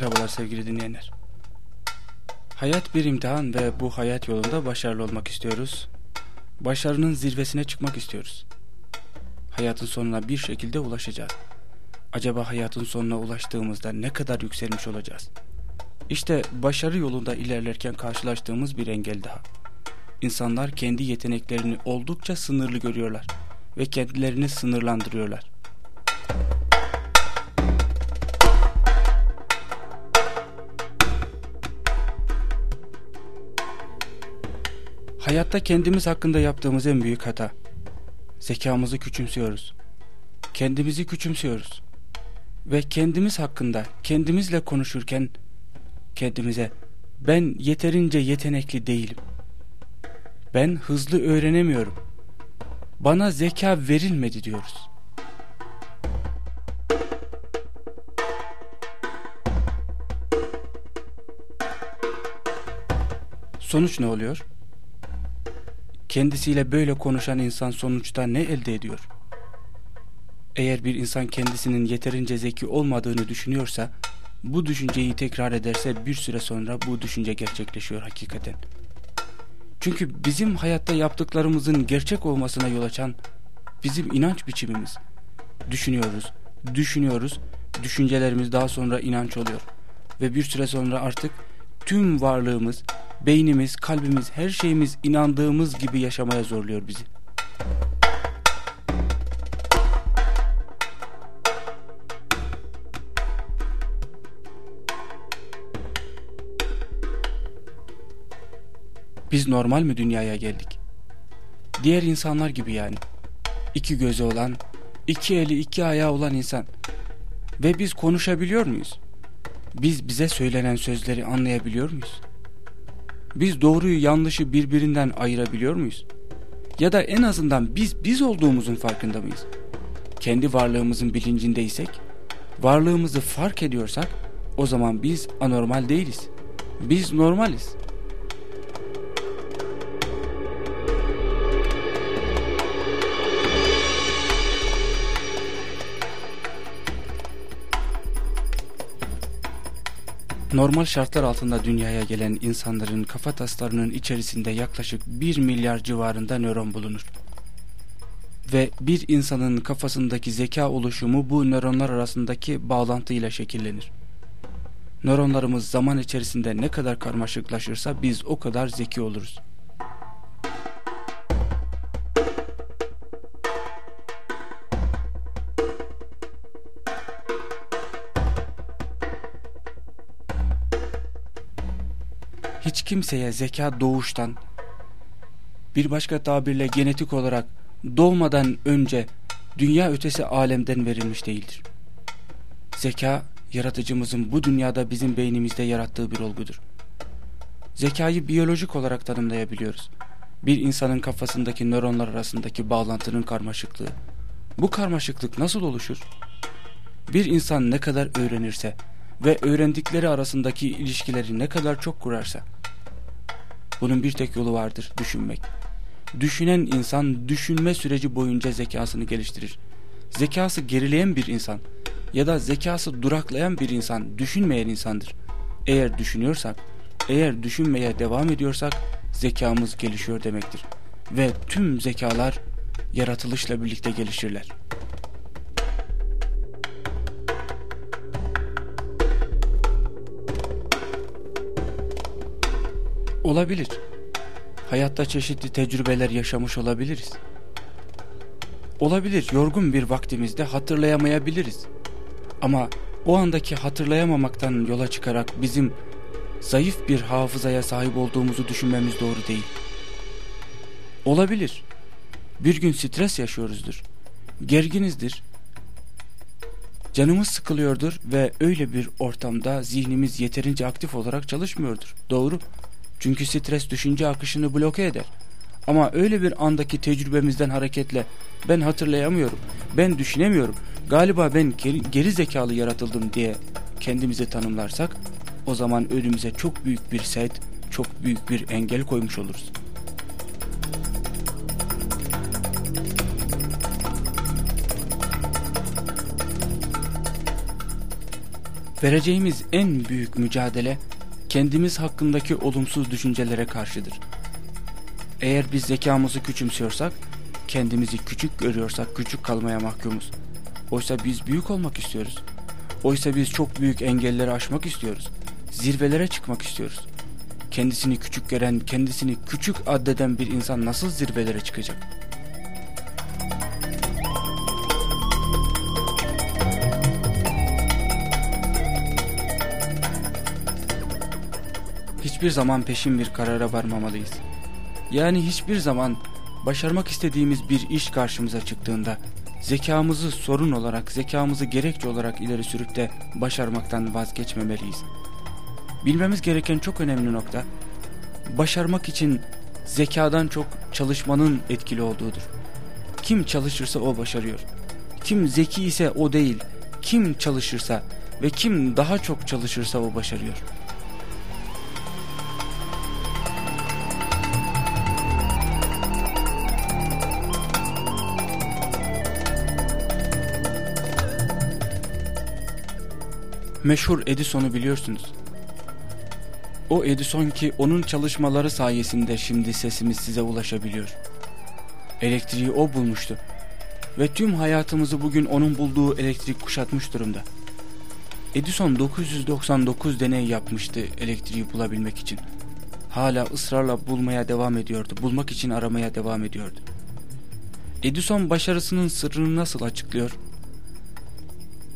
Merhabalar sevgili dinleyenler. Hayat bir imtihan ve bu hayat yolunda başarılı olmak istiyoruz. Başarının zirvesine çıkmak istiyoruz. Hayatın sonuna bir şekilde ulaşacağız. Acaba hayatın sonuna ulaştığımızda ne kadar yükselmiş olacağız? İşte başarı yolunda ilerlerken karşılaştığımız bir engel daha. İnsanlar kendi yeteneklerini oldukça sınırlı görüyorlar ve kendilerini sınırlandırıyorlar. Hayatta kendimiz hakkında yaptığımız en büyük hata. Zekamızı küçümsüyoruz. Kendimizi küçümsüyoruz. Ve kendimiz hakkında kendimizle konuşurken kendimize ben yeterince yetenekli değilim. Ben hızlı öğrenemiyorum. Bana zeka verilmedi diyoruz. Sonuç ne oluyor? Kendisiyle böyle konuşan insan sonuçta ne elde ediyor? Eğer bir insan kendisinin yeterince zeki olmadığını düşünüyorsa, bu düşünceyi tekrar ederse bir süre sonra bu düşünce gerçekleşiyor hakikaten. Çünkü bizim hayatta yaptıklarımızın gerçek olmasına yol açan bizim inanç biçimimiz. Düşünüyoruz, düşünüyoruz, düşüncelerimiz daha sonra inanç oluyor. Ve bir süre sonra artık tüm varlığımız, beynimiz, kalbimiz, her şeyimiz inandığımız gibi yaşamaya zorluyor bizi. Biz normal mi dünyaya geldik? Diğer insanlar gibi yani. İki gözü olan, iki eli iki ayağı olan insan. Ve biz konuşabiliyor muyuz? Biz bize söylenen sözleri anlayabiliyor muyuz? Biz doğruyu yanlışı birbirinden ayırabiliyor muyuz? Ya da en azından biz biz olduğumuzun farkında mıyız? Kendi varlığımızın bilincindeysek, varlığımızı fark ediyorsak o zaman biz anormal değiliz. Biz normaliz. Normal şartlar altında dünyaya gelen insanların kafa taslarının içerisinde yaklaşık 1 milyar civarında nöron bulunur. Ve bir insanın kafasındaki zeka oluşumu bu nöronlar arasındaki bağlantıyla şekillenir. Nöronlarımız zaman içerisinde ne kadar karmaşıklaşırsa biz o kadar zeki oluruz. Kimseye zeka doğuştan bir başka tabirle genetik olarak doğmadan önce dünya ötesi alemden verilmiş değildir. Zeka yaratıcımızın bu dünyada bizim beynimizde yarattığı bir olgudur. Zekayı biyolojik olarak tanımlayabiliyoruz. Bir insanın kafasındaki nöronlar arasındaki bağlantının karmaşıklığı. Bu karmaşıklık nasıl oluşur? Bir insan ne kadar öğrenirse ve öğrendikleri arasındaki ilişkileri ne kadar çok kurarsa bunun bir tek yolu vardır düşünmek. Düşünen insan düşünme süreci boyunca zekasını geliştirir. Zekası gerileyen bir insan ya da zekası duraklayan bir insan düşünmeyen insandır. Eğer düşünüyorsak, eğer düşünmeye devam ediyorsak zekamız gelişiyor demektir. Ve tüm zekalar yaratılışla birlikte gelişirler. Olabilir. Hayatta çeşitli tecrübeler yaşamış olabiliriz. Olabilir yorgun bir vaktimizde hatırlayamayabiliriz. Ama o andaki hatırlayamamaktan yola çıkarak bizim zayıf bir hafızaya sahip olduğumuzu düşünmemiz doğru değil. Olabilir. Bir gün stres yaşıyoruzdur. Gerginizdir. Canımız sıkılıyordur ve öyle bir ortamda zihnimiz yeterince aktif olarak çalışmıyordur. Doğru. Çünkü stres düşünce akışını bloke eder. Ama öyle bir andaki tecrübemizden hareketle ben hatırlayamıyorum, ben düşünemiyorum, galiba ben geri, geri zekalı yaratıldım diye kendimizi tanımlarsak o zaman önümüze çok büyük bir set, çok büyük bir engel koymuş oluruz. Vereceğimiz en büyük mücadele kendimiz hakkındaki olumsuz düşüncelere karşıdır. Eğer biz zekamızı küçümsüyorsak, kendimizi küçük görüyorsak küçük kalmaya mahkumuz. Oysa biz büyük olmak istiyoruz. Oysa biz çok büyük engelleri aşmak istiyoruz. Zirvelere çıkmak istiyoruz. Kendisini küçük gören, kendisini küçük addeden bir insan nasıl zirvelere çıkacak? Hiçbir zaman peşin bir karara varmamalıyız. Yani hiçbir zaman başarmak istediğimiz bir iş karşımıza çıktığında zekamızı sorun olarak, zekamızı gerekçe olarak ileri sürüp de başarmaktan vazgeçmemeliyiz. Bilmemiz gereken çok önemli nokta, başarmak için zekadan çok çalışmanın etkili olduğudur. Kim çalışırsa o başarıyor. Kim zeki ise o değil. Kim çalışırsa ve kim daha çok çalışırsa o başarıyor. Meşhur Edison'u biliyorsunuz. O Edison ki onun çalışmaları sayesinde şimdi sesimiz size ulaşabiliyor. Elektriği o bulmuştu. Ve tüm hayatımızı bugün onun bulduğu elektrik kuşatmış durumda. Edison 999 deney yapmıştı elektriği bulabilmek için. Hala ısrarla bulmaya devam ediyordu. Bulmak için aramaya devam ediyordu. Edison başarısının sırrını nasıl açıklıyor?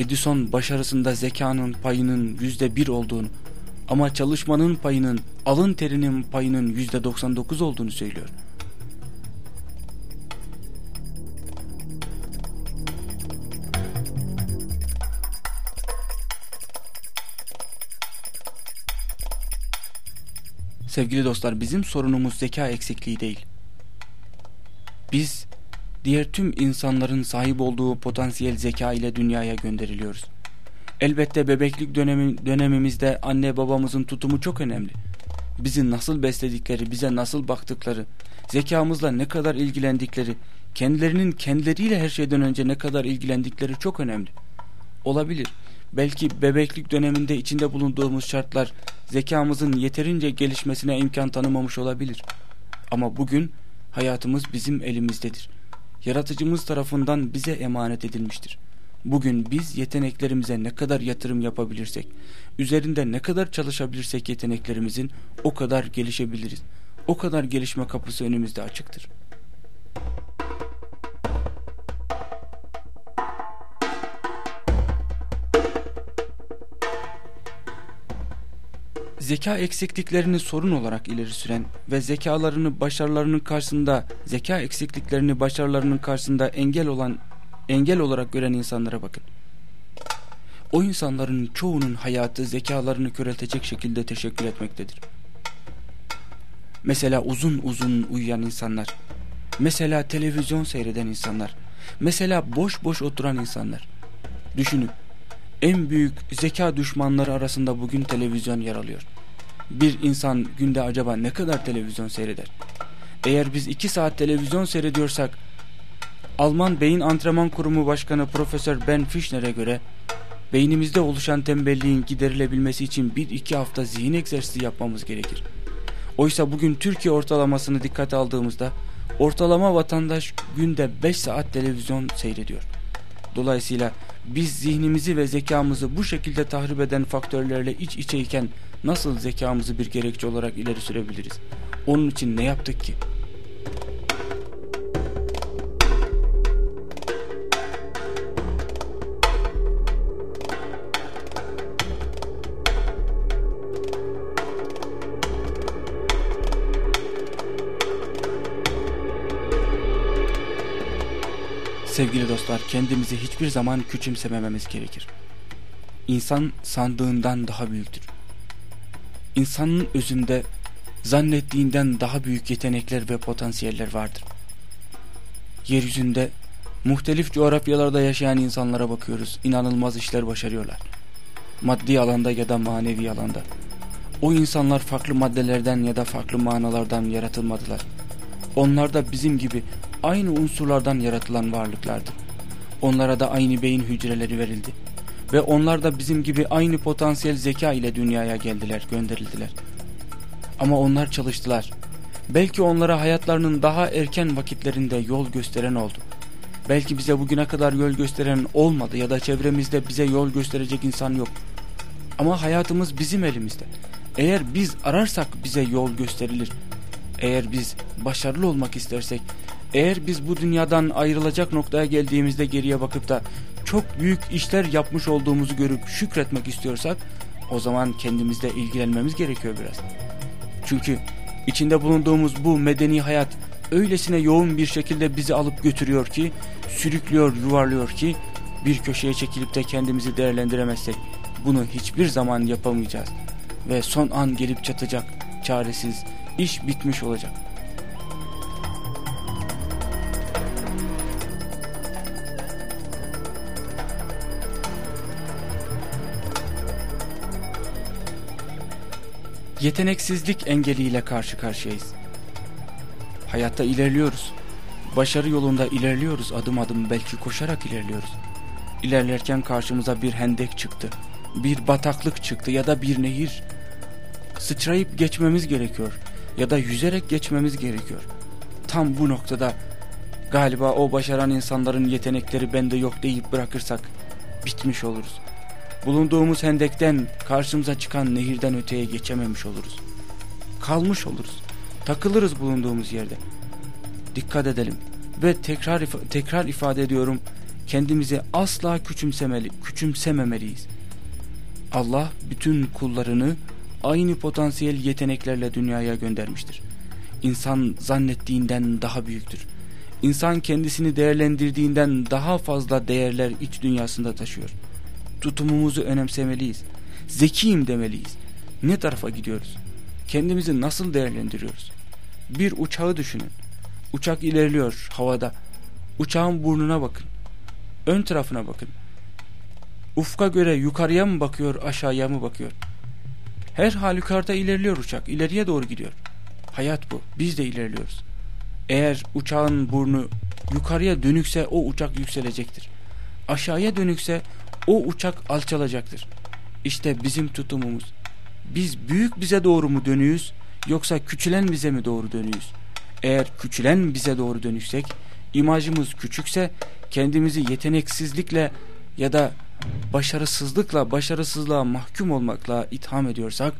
Edison başarısında zekanın payının yüzde bir olduğunu ama çalışmanın payının, alın terinin payının yüzde 99 olduğunu söylüyor. Sevgili dostlar bizim sorunumuz zeka eksikliği değil. Biz diğer tüm insanların sahip olduğu potansiyel zeka ile dünyaya gönderiliyoruz. Elbette bebeklik dönemi, dönemimizde anne babamızın tutumu çok önemli. Bizi nasıl besledikleri, bize nasıl baktıkları, zekamızla ne kadar ilgilendikleri, kendilerinin kendileriyle her şeyden önce ne kadar ilgilendikleri çok önemli. Olabilir. Belki bebeklik döneminde içinde bulunduğumuz şartlar zekamızın yeterince gelişmesine imkan tanımamış olabilir. Ama bugün hayatımız bizim elimizdedir. Yaratıcımız tarafından bize emanet edilmiştir. Bugün biz yeteneklerimize ne kadar yatırım yapabilirsek, üzerinde ne kadar çalışabilirsek yeteneklerimizin o kadar gelişebiliriz. O kadar gelişme kapısı önümüzde açıktır. Zeka eksikliklerini sorun olarak ileri süren ve zekalarını başarılarının karşısında zeka eksikliklerini başarılarının karşısında engel olan engel olarak gören insanlara bakın. O insanların çoğunun hayatı zekalarını köreltecek şekilde teşekkür etmektedir. Mesela uzun uzun uyuyan insanlar, mesela televizyon seyreden insanlar, mesela boş boş oturan insanlar. Düşünün, en büyük zeka düşmanları arasında bugün televizyon yer alıyor. Bir insan günde acaba ne kadar televizyon seyreder? Eğer biz iki saat televizyon seyrediyorsak Alman Beyin Antrenman Kurumu Başkanı Profesör Ben Fischner'e göre beynimizde oluşan tembelliğin giderilebilmesi için bir iki hafta zihin egzersizi yapmamız gerekir. Oysa bugün Türkiye ortalamasını dikkate aldığımızda ortalama vatandaş günde 5 saat televizyon seyrediyor. Dolayısıyla biz zihnimizi ve zekamızı bu şekilde tahrip eden faktörlerle iç içeyken nasıl zekamızı bir gerekçe olarak ileri sürebiliriz? Onun için ne yaptık ki? Sevgili dostlar kendimizi hiçbir zaman küçümsemememiz gerekir. İnsan sandığından daha büyüktür. İnsanın özünde zannettiğinden daha büyük yetenekler ve potansiyeller vardır. Yeryüzünde muhtelif coğrafyalarda yaşayan insanlara bakıyoruz. İnanılmaz işler başarıyorlar. Maddi alanda ya da manevi alanda. O insanlar farklı maddelerden ya da farklı manalardan yaratılmadılar. Onlar da bizim gibi aynı unsurlardan yaratılan varlıklardı. Onlara da aynı beyin hücreleri verildi. Ve onlar da bizim gibi aynı potansiyel zeka ile dünyaya geldiler, gönderildiler. Ama onlar çalıştılar. Belki onlara hayatlarının daha erken vakitlerinde yol gösteren oldu. Belki bize bugüne kadar yol gösteren olmadı ya da çevremizde bize yol gösterecek insan yok. Ama hayatımız bizim elimizde. Eğer biz ararsak bize yol gösterilir. Eğer biz başarılı olmak istersek, eğer biz bu dünyadan ayrılacak noktaya geldiğimizde geriye bakıp da çok büyük işler yapmış olduğumuzu görüp şükretmek istiyorsak, o zaman kendimizle ilgilenmemiz gerekiyor biraz. Çünkü içinde bulunduğumuz bu medeni hayat öylesine yoğun bir şekilde bizi alıp götürüyor ki, sürüklüyor, yuvarlıyor ki, bir köşeye çekilip de kendimizi değerlendiremezsek bunu hiçbir zaman yapamayacağız. Ve son an gelip çatacak, çaresiz, iş bitmiş olacak. Yeteneksizlik engeliyle karşı karşıyayız. Hayatta ilerliyoruz. Başarı yolunda ilerliyoruz adım adım belki koşarak ilerliyoruz. İlerlerken karşımıza bir hendek çıktı. Bir bataklık çıktı ya da bir nehir. Sıçrayıp geçmemiz gerekiyor ya da yüzerek geçmemiz gerekiyor. Tam bu noktada galiba o başaran insanların yetenekleri bende yok deyip bırakırsak bitmiş oluruz. Bulunduğumuz hendekten karşımıza çıkan nehirden öteye geçememiş oluruz. Kalmış oluruz. Takılırız bulunduğumuz yerde. Dikkat edelim ve tekrar ifa tekrar ifade ediyorum kendimizi asla küçümsemeli küçümsememeliyiz. Allah bütün kullarını aynı potansiyel yeteneklerle dünyaya göndermiştir. İnsan zannettiğinden daha büyüktür. İnsan kendisini değerlendirdiğinden daha fazla değerler iç dünyasında taşıyor. Tutumumuzu önemsemeliyiz. Zekiyim demeliyiz. Ne tarafa gidiyoruz? Kendimizi nasıl değerlendiriyoruz? Bir uçağı düşünün. Uçak ilerliyor havada. Uçağın burnuna bakın. Ön tarafına bakın. Ufka göre yukarıya mı bakıyor aşağıya mı bakıyor? Her halükarda ilerliyor uçak. İleriye doğru gidiyor. Hayat bu. Biz de ilerliyoruz. Eğer uçağın burnu yukarıya dönükse o uçak yükselecektir. Aşağıya dönükse o uçak alçalacaktır. İşte bizim tutumumuz. Biz büyük bize doğru mu dönüyoruz yoksa küçülen bize mi doğru dönüyoruz? Eğer küçülen bize doğru dönüksek, imajımız küçükse kendimizi yeteneksizlikle ya da başarısızlıkla, başarısızlığa mahkum olmakla itham ediyorsak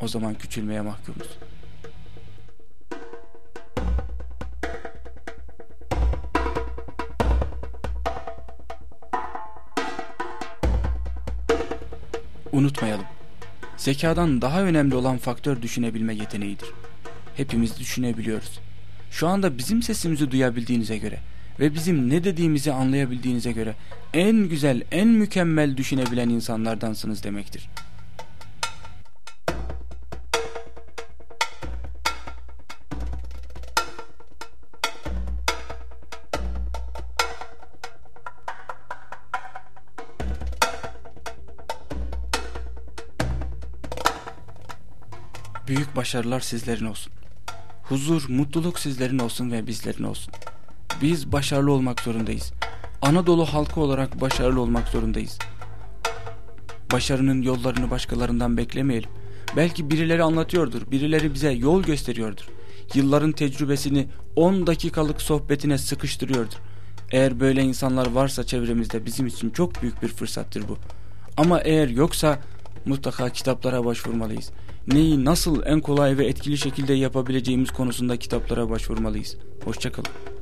o zaman küçülmeye mahkumuz. Unutmayalım. Zekadan daha önemli olan faktör düşünebilme yeteneğidir. Hepimiz düşünebiliyoruz. Şu anda bizim sesimizi duyabildiğinize göre ve bizim ne dediğimizi anlayabildiğinize göre en güzel, en mükemmel düşünebilen insanlardansınız demektir. Başarılar sizlerin olsun. Huzur, mutluluk sizlerin olsun ve bizlerin olsun. Biz başarılı olmak zorundayız. Anadolu halkı olarak başarılı olmak zorundayız. Başarının yollarını başkalarından beklemeyelim. Belki birileri anlatıyordur, birileri bize yol gösteriyordur. Yılların tecrübesini 10 dakikalık sohbetine sıkıştırıyordur. Eğer böyle insanlar varsa çevremizde bizim için çok büyük bir fırsattır bu. Ama eğer yoksa mutlaka kitaplara başvurmalıyız. Neyi nasıl en kolay ve etkili şekilde yapabileceğimiz konusunda kitaplara başvurmalıyız. Hoşçakalın.